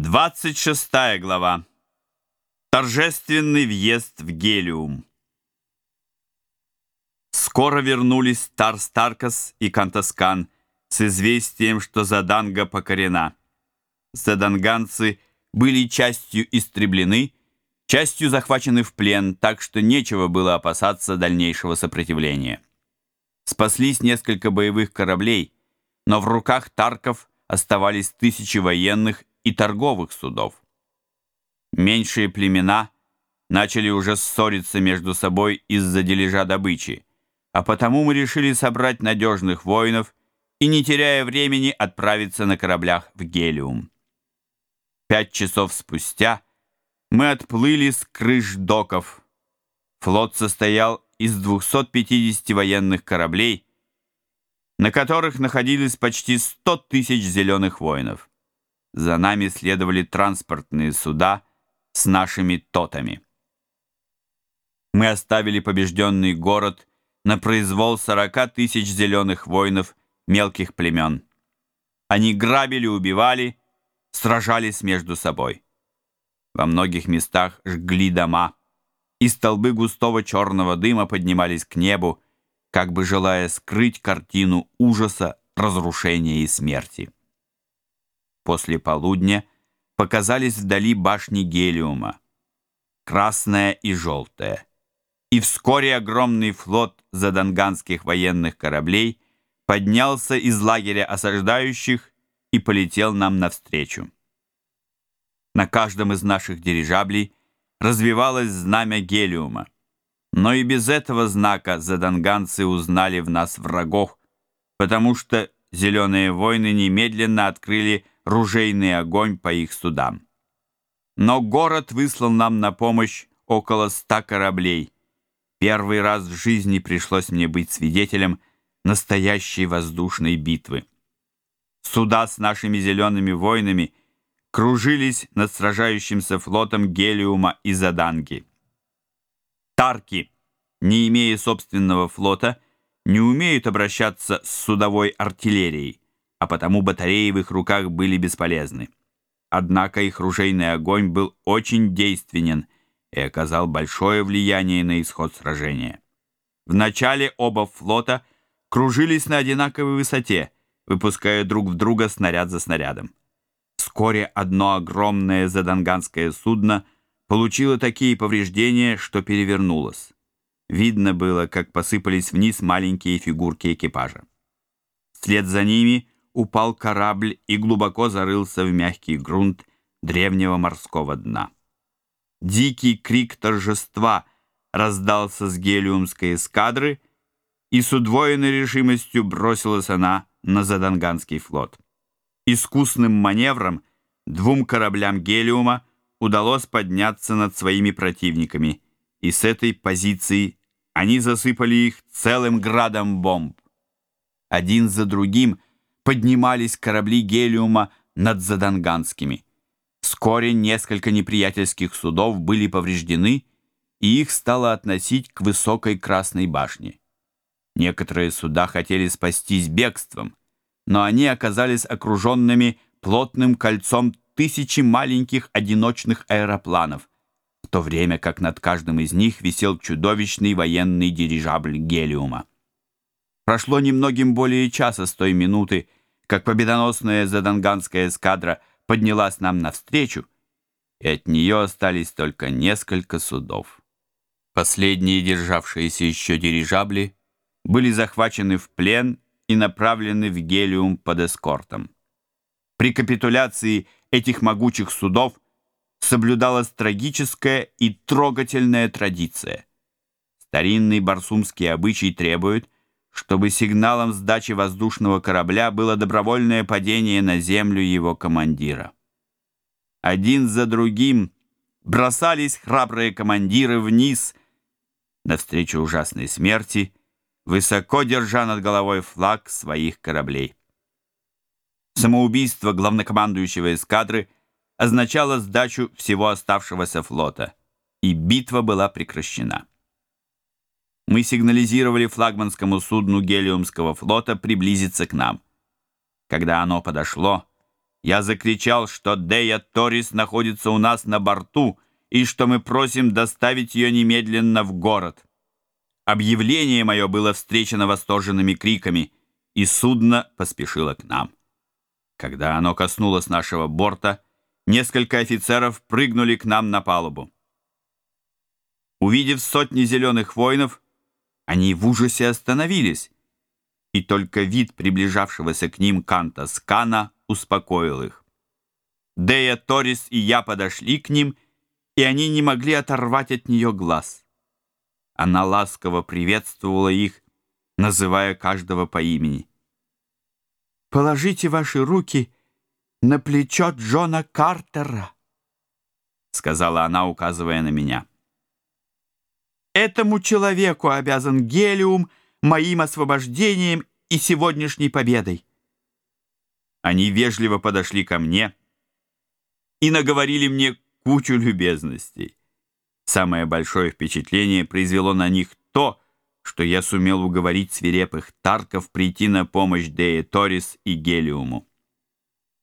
26 глава. Торжественный въезд в Гелиум. Скоро вернулись Тарс Таркас и Кантос Кан с известием, что Зоданга покорена. Зоданганцы были частью истреблены, частью захвачены в плен, так что нечего было опасаться дальнейшего сопротивления. Спаслись несколько боевых кораблей, но в руках Тарков оставались тысячи военных и торговых судов. Меньшие племена начали уже ссориться между собой из-за дележа добычи, а потому мы решили собрать надежных воинов и, не теряя времени, отправиться на кораблях в Гелиум. Пять часов спустя мы отплыли с крыш доков. Флот состоял из 250 военных кораблей, на которых находились почти 100 тысяч зеленых воинов. За нами следовали транспортные суда с нашими тотами. Мы оставили побежденный город на произвол 40 тысяч зеленых воинов мелких племен. Они грабили, убивали, сражались между собой. Во многих местах жгли дома, и столбы густого черного дыма поднимались к небу, как бы желая скрыть картину ужаса, разрушения и смерти после полудня показались вдали башни Гелиума, красная и желтая. И вскоре огромный флот заданганских военных кораблей поднялся из лагеря осаждающих и полетел нам навстречу. На каждом из наших дирижаблей развивалось знамя Гелиума. Но и без этого знака заданганцы узнали в нас врагов, потому что зеленые войны немедленно открыли ружейный огонь по их судам. Но город выслал нам на помощь около ста кораблей. Первый раз в жизни пришлось мне быть свидетелем настоящей воздушной битвы. Суда с нашими зелеными воинами кружились над сражающимся флотом Гелиума и Заданги. Тарки, не имея собственного флота, не умеют обращаться с судовой артиллерией а потому батареи в их руках были бесполезны. Однако их ружейный огонь был очень действенен и оказал большое влияние на исход сражения. В начале оба флота кружились на одинаковой высоте, выпуская друг в друга снаряд за снарядом. Вскоре одно огромное заданганское судно получило такие повреждения, что перевернулось. Видно было, как посыпались вниз маленькие фигурки экипажа. Вслед за ними упал корабль и глубоко зарылся в мягкий грунт древнего морского дна. Дикий крик торжества раздался с гелиумской эскадры, и с удвоенной решимостью бросилась она на Заданганский флот. Искусным маневром двум кораблям гелиума удалось подняться над своими противниками, и с этой позиции они засыпали их целым градом бомб. Один за другим – поднимались корабли Гелиума над Заданганскими. Вскоре несколько неприятельских судов были повреждены, и их стало относить к высокой Красной башне. Некоторые суда хотели спастись бегством, но они оказались окруженными плотным кольцом тысячи маленьких одиночных аэропланов, в то время как над каждым из них висел чудовищный военный дирижабль Гелиума. Прошло немногим более часа с той минуты, как победоносная заданганская эскадра поднялась нам навстречу, и от нее остались только несколько судов. Последние державшиеся еще дирижабли были захвачены в плен и направлены в Гелиум под эскортом. При капитуляции этих могучих судов соблюдалась трагическая и трогательная традиция. Старинный барсумский обычай требует – чтобы сигналом сдачи воздушного корабля было добровольное падение на землю его командира. Один за другим бросались храбрые командиры вниз навстречу ужасной смерти, высоко держа над головой флаг своих кораблей. Самоубийство главнокомандующего эскадры означало сдачу всего оставшегося флота, и битва была прекращена мы сигнализировали флагманскому судну Гелиумского флота приблизиться к нам. Когда оно подошло, я закричал, что Дея Торис находится у нас на борту и что мы просим доставить ее немедленно в город. Объявление мое было встречено восторженными криками, и судно поспешило к нам. Когда оно коснулось нашего борта, несколько офицеров прыгнули к нам на палубу. Увидев сотни зеленых воинов, они в ужасе остановились, и только вид приближавшегося к ним Канта Скана успокоил их. Дея Торис и я подошли к ним, и они не могли оторвать от нее глаз. Она ласково приветствовала их, называя каждого по имени. «Положите ваши руки на плечо Джона Картера», — сказала она, указывая на меня. Этому человеку обязан Гелиум моим освобождением и сегодняшней победой. Они вежливо подошли ко мне и наговорили мне кучу любезностей. Самое большое впечатление произвело на них то, что я сумел уговорить свирепых тарков прийти на помощь Дее Торис и Гелиуму.